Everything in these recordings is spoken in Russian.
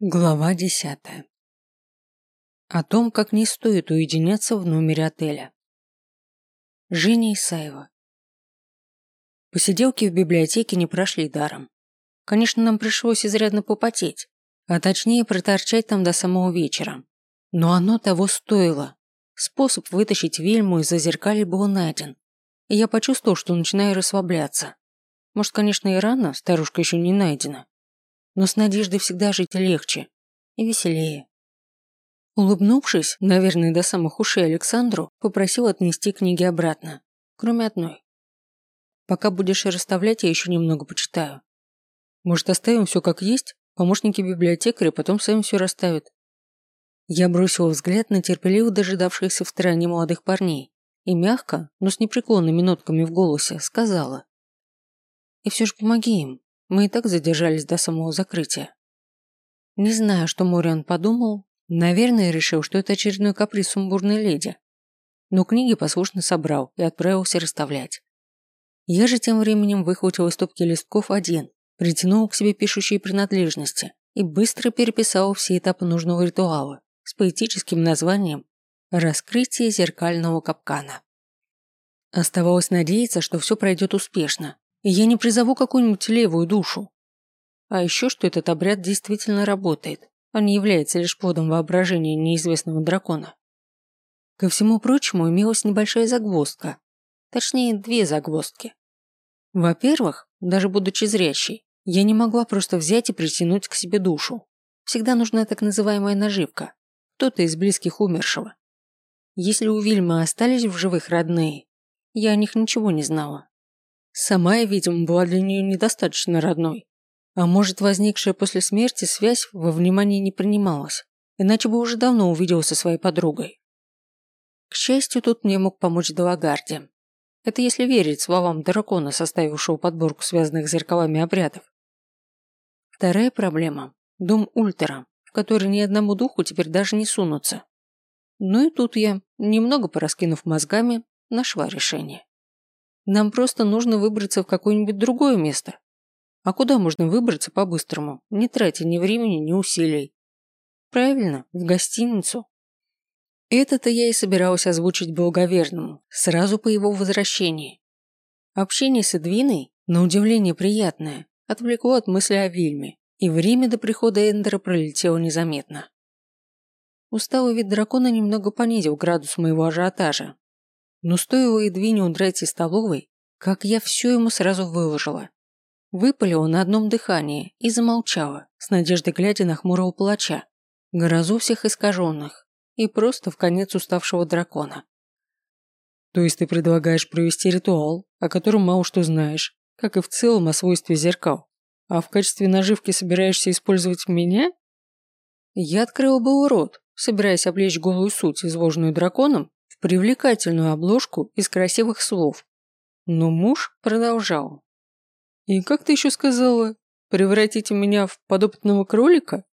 Глава десятая. О том, как не стоит уединяться в номере отеля. Женя Исаева. Посиделки в библиотеке не прошли даром. Конечно, нам пришлось изрядно попотеть, а точнее проторчать там до самого вечера. Но оно того стоило. Способ вытащить Вильму из-за зеркали был найден. И я почувствовал, что начинаю расслабляться. Может, конечно, и рано, старушка еще не найдена но с надеждой всегда жить легче и веселее. Улыбнувшись, наверное, до самых ушей Александру, попросил отнести книги обратно, кроме одной. Пока будешь расставлять, я еще немного почитаю. Может, оставим все как есть? Помощники библиотекаря потом сами все расставят. Я бросил взгляд на терпеливо дожидавшихся в стороне молодых парней и мягко, но с непреклонными нотками в голосе, сказала. И все же помоги им. Мы и так задержались до самого закрытия. Не знаю, что Мориан подумал. Наверное, решил, что это очередной каприз сумбурной леди. Но книги послушно собрал и отправился расставлять. Я же тем временем выхватил из стопки листков один, притянул к себе пишущие принадлежности и быстро переписал все этапы нужного ритуала с поэтическим названием «Раскрытие зеркального капкана». Оставалось надеяться, что все пройдет успешно, и я не призову какую-нибудь левую душу. А еще, что этот обряд действительно работает, а не является лишь плодом воображения неизвестного дракона. Ко всему прочему, имелась небольшая загвоздка. Точнее, две загвоздки. Во-первых, даже будучи зрящей, я не могла просто взять и притянуть к себе душу. Всегда нужна так называемая наживка. Кто-то из близких умершего. Если у Вильмы остались в живых родные, я о них ничего не знала. Сама я, видимо, была для нее недостаточно родной. А может, возникшая после смерти связь во внимание не принималась, иначе бы уже давно увиделась со своей подругой. К счастью, тут мне мог помочь Далагарди. Это если верить словам дракона, составившего подборку связанных с зеркалами обрядов. Вторая проблема – дом Ультера, в который ни одному духу теперь даже не сунуться. Ну и тут я, немного пораскинув мозгами, нашла решение. Нам просто нужно выбраться в какое-нибудь другое место. А куда можно выбраться по-быстрому, не тратя ни времени, ни усилий? Правильно, в гостиницу. Это-то я и собиралась озвучить благоверному, сразу по его возвращении. Общение с Эдвиной, на удивление приятное, отвлекло от мысли о Вильме, и время до прихода Эндера пролетело незаметно. Усталый вид дракона немного понизил градус моего ажиотажа, но стоило Эдвине удрать из столовой, как я все ему сразу выложила. Выпалила на одном дыхании и замолчала, с надеждой глядя на хмурого палача, грозу всех искаженных и просто в конец уставшего дракона. То есть ты предлагаешь провести ритуал, о котором мало что знаешь, как и в целом о свойстве зеркал, а в качестве наживки собираешься использовать меня? Я открыла был рот, собираясь облечь голую суть, изложенную драконом, привлекательную обложку из красивых слов. Но муж продолжал. «И как ты еще сказала, превратите меня в подопытного кролика?»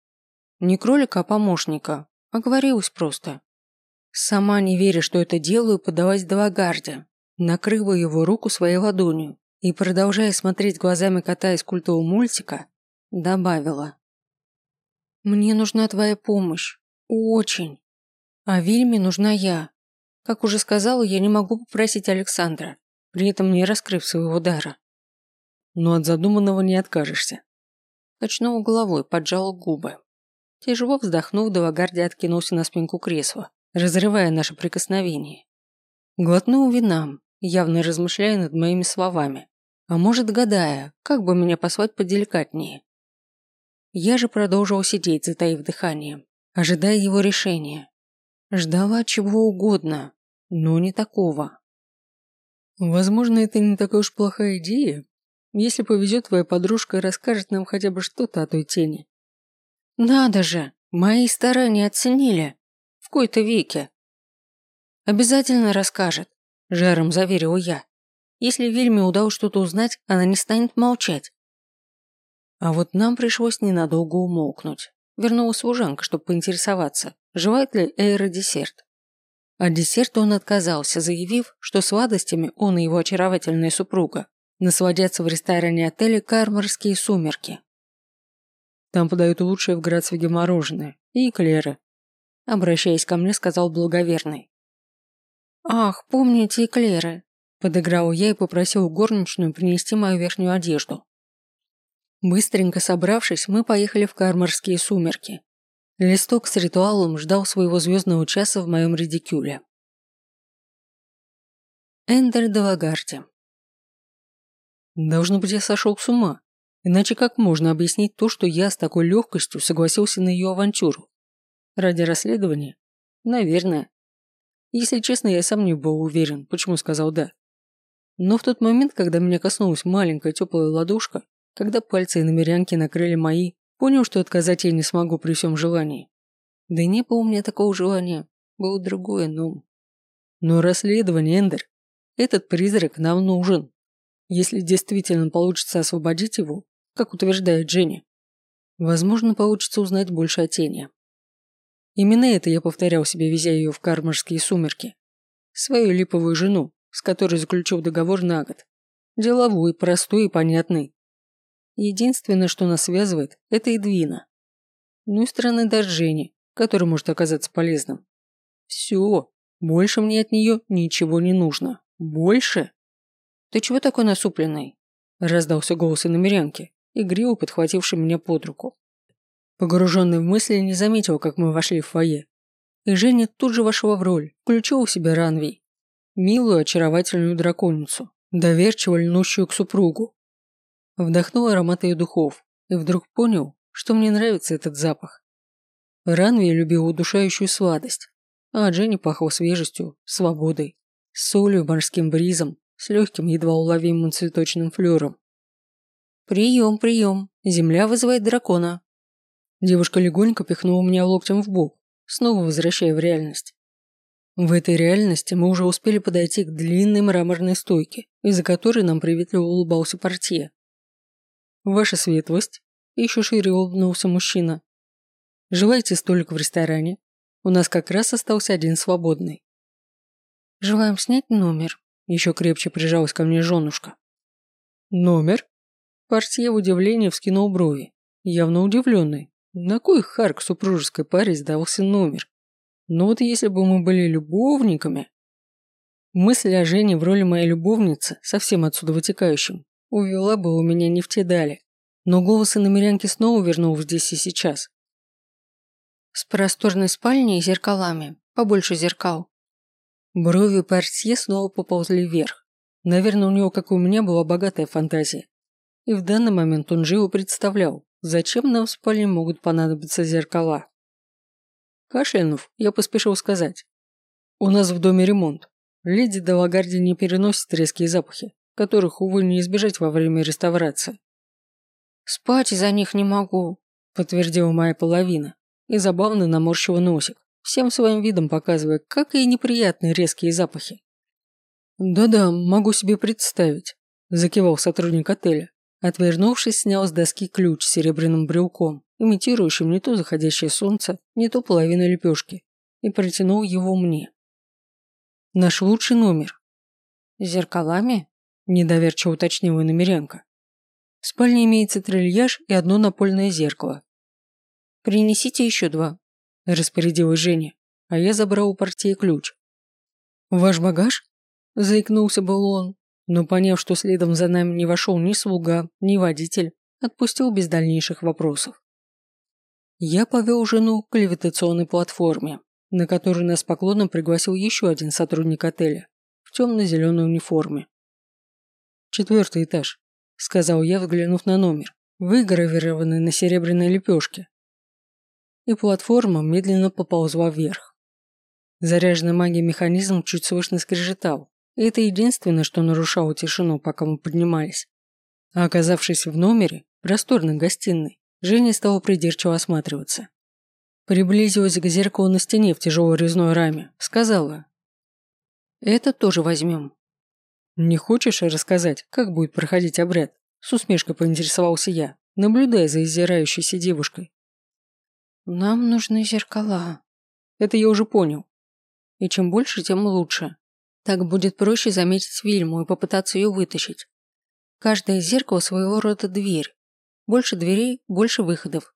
«Не кролика, а помощника. Оговорилась просто». Сама не веря, что это делаю, подалась до Лагарди, накрыла его руку своей ладонью и, продолжая смотреть глазами кота из культового мультика, добавила. «Мне нужна твоя помощь. Очень. А Вильме нужна я. Как уже сказала, я не могу попросить Александра, при этом не раскрыв своего дара. Но от задуманного не откажешься. Качнул головой, поджал губы. Тяжело вздохнув, Далагарди откинулся на спинку кресла, разрывая наше прикосновение. Глотнул винам, явно размышляя над моими словами, а может гадая, как бы меня послать поделикатнее. Я же продолжил сидеть, затаив дыхание, ожидая его решения. Ждала чего угодно, но не такого. Возможно, это не такая уж плохая идея. Если повезет, твоя подружка расскажет нам хотя бы что-то о той тени. Надо же, мои старания оценили. В кои-то веке. Обязательно расскажет, жаром заверил я. Если Вильме удалось что-то узнать, она не станет молчать. А вот нам пришлось ненадолго умолкнуть. Вернулась служанка, чтобы поинтересоваться, желает ли Эйра десерт. От десерта он отказался, заявив, что сладостями он и его очаровательная супруга насладятся в ресторане отеля «Кармарские сумерки». Там подают лучшее в Грацвиге мороженое. И эклеры. Обращаясь ко мне, сказал благоверный. «Ах, помните эклеры!» Подыграл я и попросил горничную принести мою верхнюю одежду. Быстренько собравшись, мы поехали в кармарские сумерки. Листок с ритуалом ждал своего звездного часа в моем редикюле. Эндер де Лагарди Должно быть, я сошел с ума. Иначе как можно объяснить то, что я с такой легкостью согласился на ее авантюру? Ради расследования? Наверное. Если честно, я сам не был уверен, почему сказал «да». Но в тот момент, когда меня коснулась маленькая теплая ладошка, когда пальцы и намерянки накрыли мои, понял, что отказать я не смогу при всем желании. Да не было у меня такого желания. Было другое, но... Но расследование, Эндер. Этот призрак нам нужен. Если действительно получится освободить его, как утверждает Дженни, возможно, получится узнать больше о тени. Именно это я повторял себе, везя ее в кармарские сумерки. Свою липовую жену, с которой заключил договор на год. Деловой, простой и понятный. Единственное, что нас связывает, это Эдвина. Ну и стороны даже Жени, который может оказаться полезным. Все, больше мне от нее ничего не нужно. Больше? Ты чего такой насупленный? Раздался голос иномерянки, игриво подхвативший меня под руку. Погруженный в мысли, не заметил, как мы вошли в фойе. И Женя тут же вошла в роль, включила в себя Ранвей. Милую, очаровательную драконицу, доверчиво льнущую к супругу. Вдохнул аромат ее духов и вдруг понял, что мне нравится этот запах. Ранвей любил удушающую сладость, а Дженни пахла свежестью, свободой, солью, морским бризом, с легким, едва уловимым цветочным флером. «Прием, прием, земля вызывает дракона», Девушка легонько пихнула меня локтем в бок, снова возвращая в реальность. В этой реальности мы уже успели подойти к длинной мраморной стойке, из-за которой нам приветливо улыбался портье. «Ваша светлость», – еще шире улыбнулся мужчина. «Желаете столик в ресторане? У нас как раз остался один свободный». «Желаем снять номер», – еще крепче прижалась ко мне женушка. «Номер?» Портье в удивлении вскинул брови, явно удивленный, на кой Харк супружеской паре сдался номер? Но ну вот если бы мы были любовниками... Мысль о Жене в роли моей любовницы, совсем отсюда вытекающим, увела бы у меня не в те дали. Но голос иномерянки снова вернул здесь и сейчас. С просторной спальней и зеркалами, побольше зеркал. Брови портье снова поползли вверх. Наверное, у него, как и у меня, была богатая фантазия. И в данный момент он живо представлял, Зачем нам в спальне могут понадобиться зеркала? Кашлянув, я поспешил сказать. У нас в доме ремонт. Леди Далагарди не переносит резкие запахи, которых, увы, не избежать во время реставрации. «Спать из-за них не могу», – подтвердила моя половина и забавно наморщила носик, всем своим видом показывая, как и неприятные резкие запахи. «Да-да, могу себе представить», – закивал сотрудник отеля. Отвернувшись, снял с доски ключ с серебряным брелком, имитирующим не то заходящее солнце, не то половину лепешки, и протянул его мне. «Наш лучший номер». «С зеркалами?» – недоверчиво уточнила намерянка. В спальне имеется трильяж и одно напольное зеркало. «Принесите еще два», – распорядилась Женя, а я забрал у партии ключ. «Ваш багаж?» – заикнулся был он, но поняв, что следом за нами не вошел ни слуга, ни водитель, отпустил без дальнейших вопросов. Я повел жену к левитационной платформе, на которую нас поклоном пригласил еще один сотрудник отеля в темно-зеленой униформе. «Четвертый этаж», – сказал я, взглянув на номер, выгравированный на серебряной лепешке. И платформа медленно поползла вверх. Заряженный магией механизм чуть слышно скрежетал, и это единственное, что нарушало тишину, пока мы поднимались. А оказавшись в номере, просторной гостиной, Женя стала придирчиво осматриваться. Приблизилась к зеркалу на стене в тяжелой резной раме, сказала. «Это тоже возьмем». «Не хочешь рассказать, как будет проходить обряд?» С усмешкой поинтересовался я, наблюдая за изирающейся девушкой. «Нам нужны зеркала». Это я уже понял. И чем больше, тем лучше. Так будет проще заметить Вильму и попытаться ее вытащить. Каждое зеркало своего рода дверь. Больше дверей, больше выходов.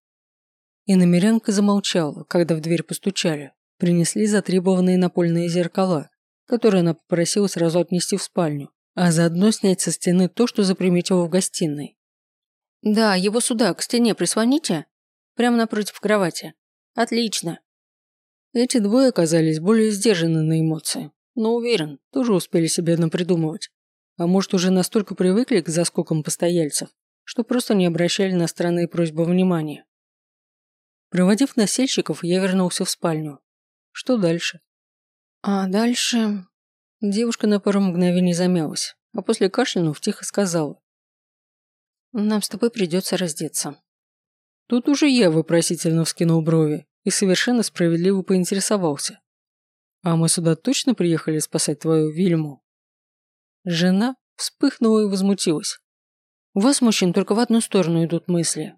И намерянка замолчала, когда в дверь постучали. Принесли затребованные напольные зеркала, которые она попросила сразу отнести в спальню, а заодно снять со стены то, что заприметила в гостиной. «Да, его сюда, к стене прислоните. Прямо напротив кровати. Отлично». Эти двое оказались более сдержаны на эмоции, но уверен, тоже успели себе напридумывать. А может, уже настолько привыкли к заскокам постояльцев, что просто не обращали на странные просьбы внимания. Проводив носильщиков, я вернулся в спальню. Что дальше? А дальше... Девушка на пару мгновений замялась, а после кашлянув тихо сказала. Нам с тобой придется раздеться. Тут уже я вопросительно вскинул брови и совершенно справедливо поинтересовался. А мы сюда точно приехали спасать твою Вильму? Жена вспыхнула и возмутилась. У вас, мужчин, только в одну сторону идут мысли.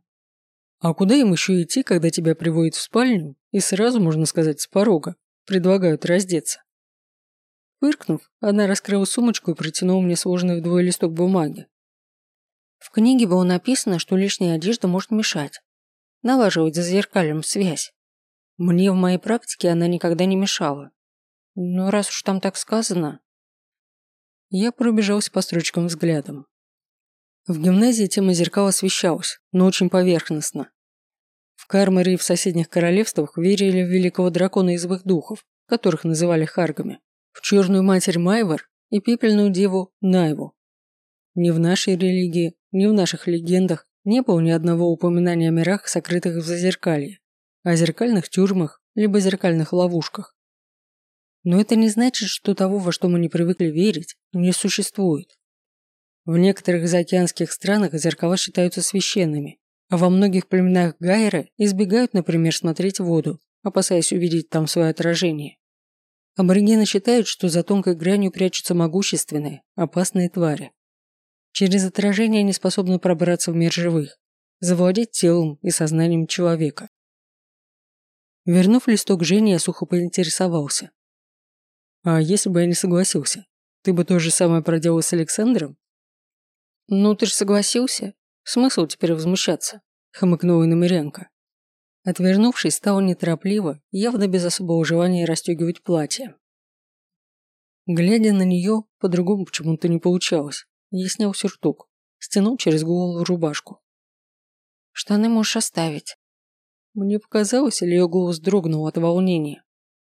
А куда им еще идти, когда тебя приводят в спальню и сразу, можно сказать, с порога предлагают раздеться? Выркнув, она раскрыла сумочку и протянула мне сложенный вдвое листок бумаги. В книге было написано, что лишняя одежда может мешать. Налаживать за зеркалем связь. Мне в моей практике она никогда не мешала. Но раз уж там так сказано... Я пробежался по строчкам взглядом. В гимназии тема зеркал освещалась, но очень поверхностно. Кармаре и в соседних королевствах верили в великого дракона из их духов, которых называли харгами, в черную матерь Майвар и пепельную деву Найву. Ни в нашей религии, ни в наших легендах не было ни одного упоминания о мирах, сокрытых в зазеркалье, о зеркальных тюрьмах, либо зеркальных ловушках. Но это не значит, что того, во что мы не привыкли верить, не существует. В некоторых заокеанских странах зеркала считаются священными, во многих племенах Гайра избегают, например, смотреть воду, опасаясь увидеть там свое отражение. Аборигены считают, что за тонкой гранью прячутся могущественные, опасные твари. Через отражение они способны пробраться в мир живых, завладеть телом и сознанием человека. Вернув листок Жене, я сухо поинтересовался. «А если бы я не согласился, ты бы то же самое проделал с Александром?» «Ну, ты же согласился. Смысл теперь возмущаться?» – хмыкнула Иномеренко. Отвернувшись, стал неторопливо, явно без особого желания расстегивать платье. Глядя на нее, по-другому почему-то не получалось. Я снял сюртук, стянул через голову рубашку. «Штаны можешь оставить». Мне показалось, или ее голос дрогнул от волнения.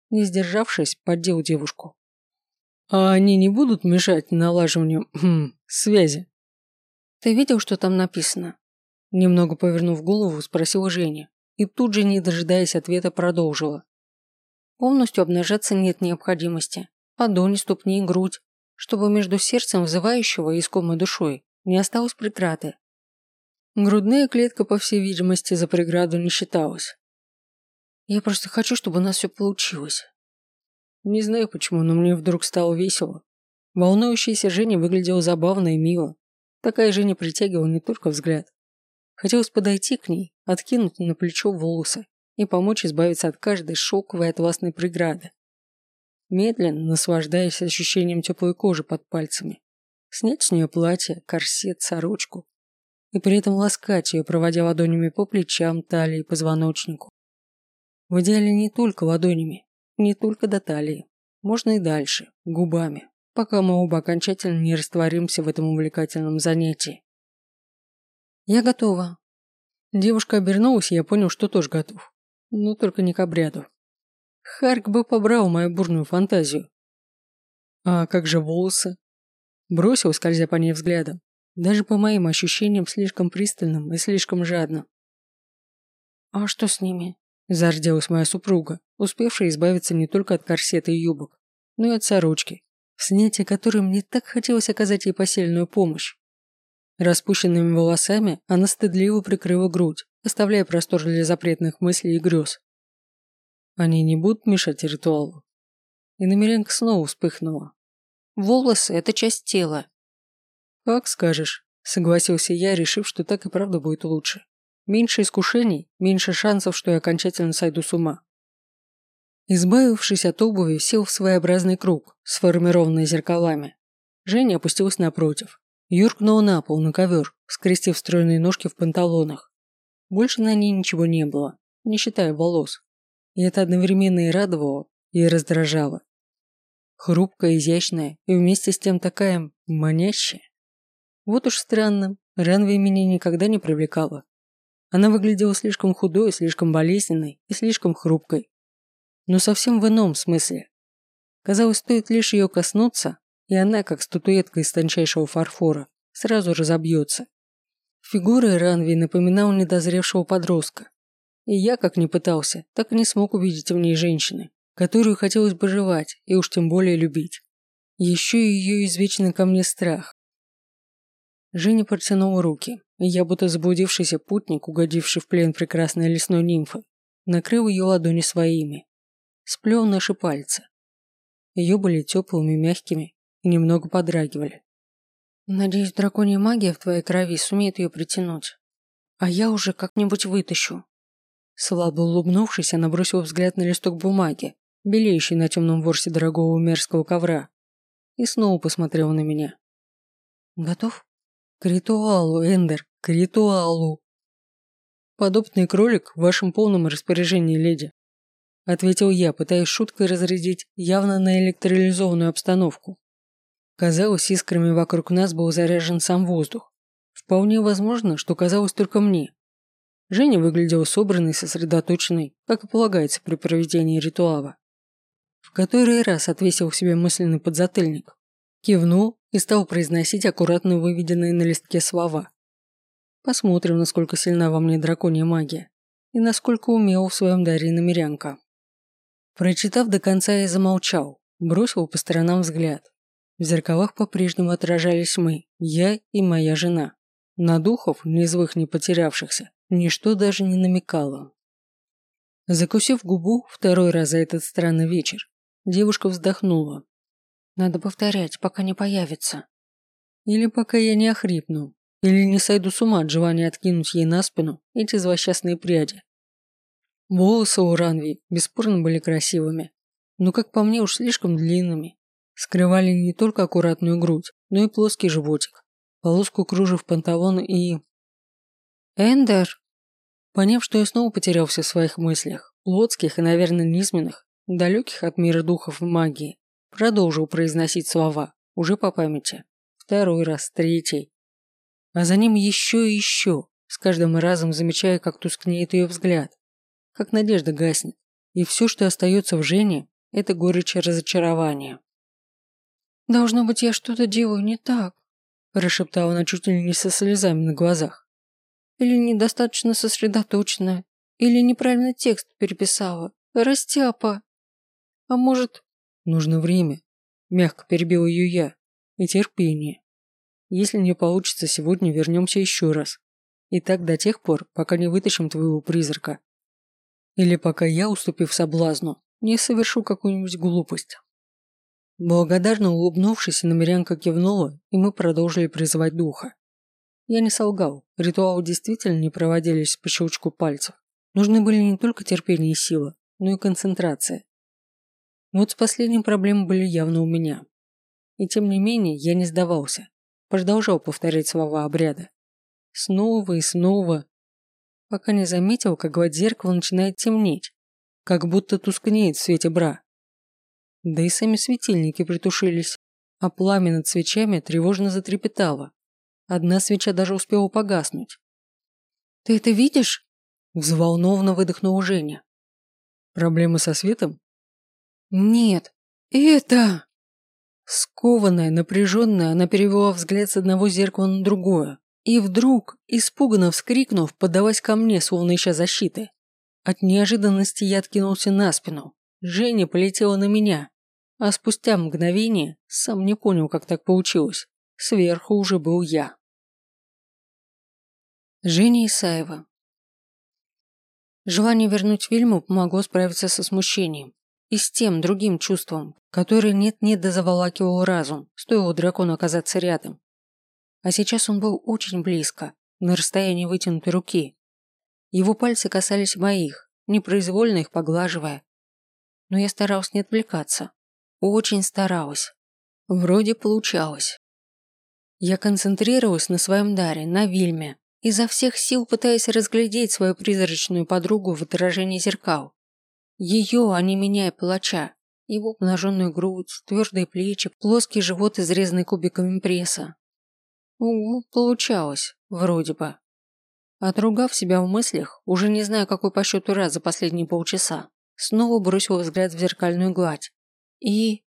Не сдержавшись, поддел девушку. «А они не будут мешать налаживанию хм, связи?» «Ты видел, что там написано?» Немного повернув голову, спросила Женя и тут же, не дожидаясь ответа, продолжила. Полностью обнажаться нет необходимости. Ладони, ступни, грудь чтобы между сердцем взывающего и искомой душой не осталось преграды. Грудная клетка, по всей видимости, за преграду не считалась. Я просто хочу, чтобы у нас все получилось. Не знаю почему, но мне вдруг стало весело. Волнующаяся Женя выглядела забавно и мило. Такая Женя притягивала не только взгляд. Хотелось подойти к ней, откинуть на плечо волосы и помочь избавиться от каждой шоковой атласной преграды медленно наслаждаясь ощущением теплой кожи под пальцами. Снять с нее платье, корсет, сорочку. И при этом ласкать ее, проводя ладонями по плечам, талии, позвоночнику. В идеале не только ладонями, не только до талии. Можно и дальше, губами, пока мы оба окончательно не растворимся в этом увлекательном занятии. Я готова. Девушка обернулась, и я понял, что тоже готов. Но только не к обряду. Харк бы побрал мою бурную фантазию. А как же волосы? Бросил, скользя по ней взглядом. Даже по моим ощущениям слишком пристальным и слишком жадным. «А что с ними?» – зарделась моя супруга, успевшая избавиться не только от корсета и юбок, но и от сорочки, в снятии которой мне так хотелось оказать ей посильную помощь. Распущенными волосами она стыдливо прикрыла грудь, оставляя простор для запретных мыслей и грез. Они не будут мешать ритуалу. И намеренка снова вспыхнула. Волосы – это часть тела. Как скажешь, согласился я, решив, что так и правда будет лучше. Меньше искушений, меньше шансов, что я окончательно сойду с ума. Избавившись от обуви, сел в своеобразный круг, сформированный зеркалами. Женя опустилась напротив. Юркнула на пол, на ковер, скрестив стройные ножки в панталонах. Больше на ней ничего не было. не считая волос. И это одновременно и радовало, и раздражало. Хрупкая, изящная и вместе с тем такая манящая. Вот уж странно, Ранви меня никогда не привлекала. Она выглядела слишком худой, слишком болезненной и слишком хрупкой. Но совсем в ином смысле. Казалось, стоит лишь ее коснуться, и она, как статуэтка из тончайшего фарфора, сразу разобьется. Фигура Ранви напоминала недозревшего подростка. И я, как ни пытался, так и не смог увидеть в ней женщины, которую хотелось бы жевать и уж тем более любить. Еще и ее извечный ко мне страх. Женя протянула руки, и я, будто заблудившийся путник, угодивший в плен прекрасной лесной нимфы, накрыл ее ладони своими. Сплел наши пальцы. Ее были теплыми, мягкими и немного подрагивали. Надеюсь, драконья магия в твоей крови сумеет ее притянуть. А я уже как-нибудь вытащу. Слабо улыбнувшись, она бросила взгляд на листок бумаги, белеющий на темном ворсе дорогого мерзкого ковра, и снова посмотрела на меня. Готов? К ритуалу, Эндер, к ритуалу. Подобный кролик в вашем полном распоряжении, леди. Ответил я, пытаясь шуткой разрядить явно наэлектролизованную обстановку. Казалось, искрами вокруг нас был заряжен сам воздух. Вполне возможно, что казалось только мне. Женя выглядела собранной, сосредоточенной, как и полагается при проведении ритуала. В который раз отвесил себе мысленный подзатыльник. Кивнул и стал произносить аккуратно выведенные на листке слова. Посмотрим, насколько сильна во мне драконья магия и насколько умел в своем даре намерянка. Прочитав до конца, я замолчал, бросил по сторонам взгляд. В зеркалах по-прежнему отражались мы, я и моя жена. На духов, ни злых, ни потерявшихся, ничто даже не намекало. Закусив губу второй раз за этот странный вечер, девушка вздохнула. Надо повторять, пока не появится. Или пока я не охрипну, или не сойду с ума от желания откинуть ей на спину эти злосчастные пряди. Волосы у Ранви бесспорно были красивыми, но, как по мне, уж слишком длинными скрывали не только аккуратную грудь, но и плоский животик, полоску кружев панталон и... «Эндер!» Поняв, что я снова потерялся в своих мыслях, плотских и, наверное, низменных, далеких от мира духов и магии, продолжил произносить слова, уже по памяти. Второй раз, третий. А за ним еще и еще, с каждым разом замечая, как тускнеет ее взгляд, как надежда гаснет. И все, что остается в Жене, это горечь разочарования. «Должно быть, я что-то делаю не так», – прошептала она чуть ли не со слезами на глазах. «Или недостаточно сосредоточена, или неправильно текст переписала. Растяпа. А может...» «Нужно время», – мягко перебил ее я, – «и терпение. Если не получится сегодня, вернемся еще раз. И так до тех пор, пока не вытащим твоего призрака. Или пока я, уступив соблазну, не совершу какую-нибудь глупость». Благодарно улыбнувшись, намерянка кивнула, и мы продолжили призывать духа. Я не солгал, ритуалы действительно не проводились по щелчку пальцев. Нужны были не только терпение и сила, но и концентрация. Вот с последним проблемы были явно у меня. И тем не менее я не сдавался, продолжал повторять слова обряда. Снова и снова, пока не заметил, как в зеркало начинает темнеть, как будто тускнеет в свете бра. Да и сами светильники притушились, а пламя над свечами тревожно затрепетало. Одна свеча даже успела погаснуть. «Ты это видишь?» – взволнованно выдохнула Женя. «Проблемы со светом?» «Нет, это...» Скованная, напряженная, она перевела взгляд с одного зеркала на другое. И вдруг, испуганно вскрикнув, подалась ко мне, словно ища защиты. От неожиданности я откинулся на спину. Женя полетела на меня, а спустя мгновение, сам не понял, как так получилось, сверху уже был я. Женя Исаева Желание вернуть фильму помогло справиться со смущением и с тем другим чувством, которое нет-нет да заволакивал разум, стоило дракону оказаться рядом. А сейчас он был очень близко, на расстоянии вытянутой руки. Его пальцы касались моих, непроизвольно их поглаживая, но я старалась не отвлекаться. Очень старалась. Вроде получалось. Я концентрировалась на своем даре, на Вильме, изо всех сил пытаясь разглядеть свою призрачную подругу в отражении зеркал. Ее, а не меня и палача. Его обнаженную грудь, твердые плечи, плоский живот, изрезанный кубиками пресса. Угу, получалось, вроде бы. Отругав себя в мыслях, уже не знаю, какой по счету раз за последние полчаса, снова бросил взгляд в зеркальную гладь. И...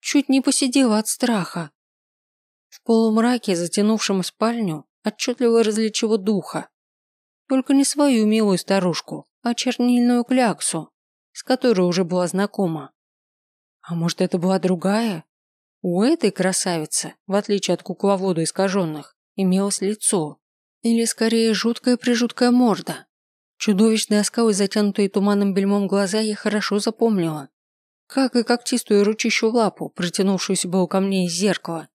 чуть не посидела от страха. В полумраке, затянувшем спальню, отчетливо различила духа. Только не свою милую старушку, а чернильную кляксу, с которой уже была знакома. А может, это была другая? У этой красавицы, в отличие от кукловода искаженных, имелось лицо. Или скорее жуткая-прижуткая морда. Чудовищные оскалы, затянутые туманным бельмом глаза, я хорошо запомнила. Как и когтистую ручищу лапу, протянувшуюся было ко мне из зеркала.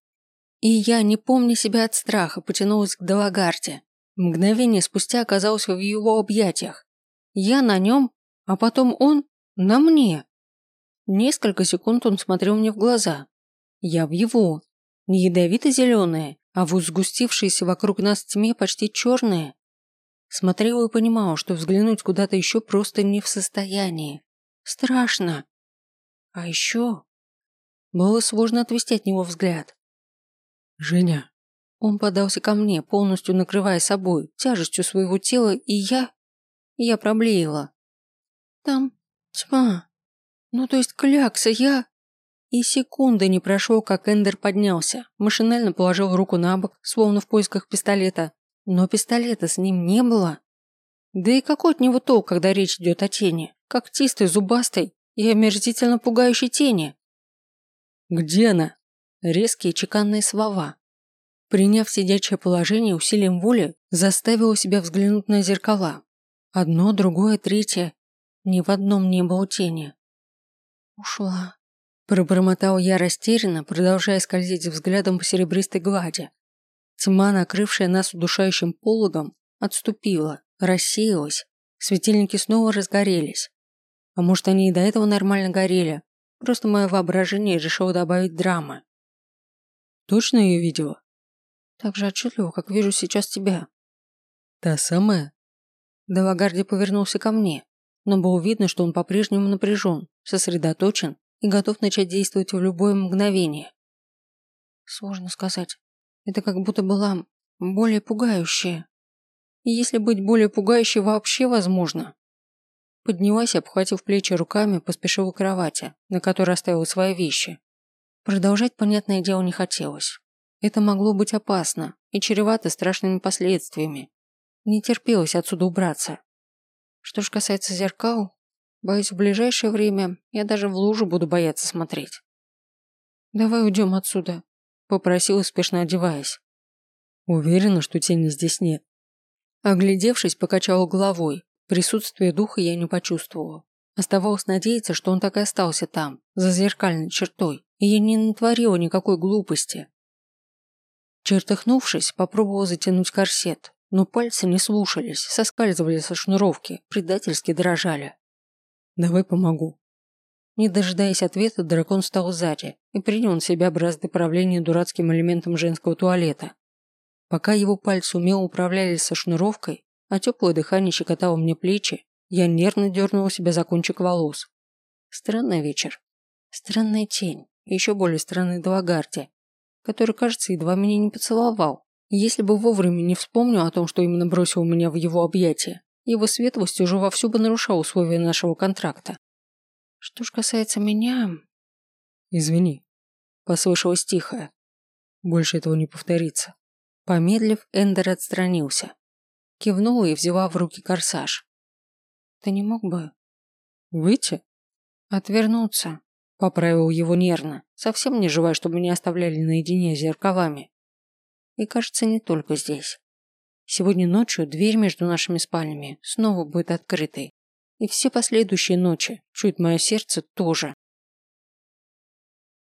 И я, не помня себя от страха, потянулась к Далагарде. Мгновение спустя оказалась в его объятиях. Я на нем, а потом он на мне. Несколько секунд он смотрел мне в глаза. Я в его. Не ядовито-зеленые, а в сгустившиеся вокруг нас тьме почти черные. Смотрела и понимала, что взглянуть куда-то еще просто не в состоянии. Страшно. А еще... Было сложно отвести от него взгляд. «Женя». Он подался ко мне, полностью накрывая собой, тяжестью своего тела, и я... Я проблеяла. Там тьма. Ну, то есть клякса, я... И секунды не прошло, как Эндер поднялся, машинально положил руку на бок, словно в поисках пистолета. Но пистолета с ним не было. Да и какой от него толк, когда речь идет о тени? Когтистой, зубастой и омерзительно пугающей тени. «Где она?» Резкие чеканные слова. Приняв сидячее положение усилием воли, заставила себя взглянуть на зеркала. Одно, другое, третье. Ни в одном не было тени. «Ушла», – пробормотал я растерянно, продолжая скользить взглядом по серебристой глади. Тьма, накрывшая нас удушающим пологом, отступила, рассеялась. Светильники снова разгорелись. А может, они и до этого нормально горели, просто мое воображение решило добавить драмы. Точно ее видела? Так же отчетливо, как вижу сейчас тебя. Та самая? Далагарди повернулся ко мне, но было видно, что он по-прежнему напряжен, сосредоточен и готов начать действовать в любое мгновение. Сложно сказать. Это как будто была более пугающая. И если быть более пугающей вообще возможно. Поднялась, обхватив плечи руками, поспешила к кровати, на которой оставила свои вещи. Продолжать, понятное дело, не хотелось. Это могло быть опасно и чревато страшными последствиями. Не терпелось отсюда убраться. Что ж касается зеркал, боюсь, в ближайшее время я даже в лужу буду бояться смотреть. «Давай уйдем отсюда», – попросил, успешно одеваясь. Уверена, что тени здесь нет. Оглядевшись, покачала головой. Присутствие духа я не почувствовала. Оставалось надеяться, что он так и остался там, за зеркальной чертой и я не натворила никакой глупости. Чертыхнувшись, попробовала затянуть корсет, но пальцы не слушались, соскальзывали со шнуровки, предательски дрожали. «Давай помогу». Не дожидаясь ответа, дракон встал сзади и принял на себя бразды правления дурацким элементом женского туалета. Пока его пальцы умело управлялись со шнуровкой, а теплое дыхание щекотало мне плечи, я нервно дернула себя за кончик волос. Странный вечер. Странная тень еще более странный Далагарди, который, кажется, едва меня не поцеловал. Если бы вовремя не вспомнил о том, что именно бросил меня в его объятия, его светлость уже вовсю бы нарушал условия нашего контракта. Что ж касается меня... Извини, послышалось тихо. Больше этого не повторится. Помедлив, Эндер отстранился. Кивнула и взяла в руки корсаж. Ты не мог бы... Выйти? Отвернуться. Поправил его нервно, совсем не желая, чтобы меня оставляли наедине с зеркалами. И кажется, не только здесь. Сегодня ночью дверь между нашими спальнями снова будет открытой. И все последующие ночи, чуть мое сердце, тоже.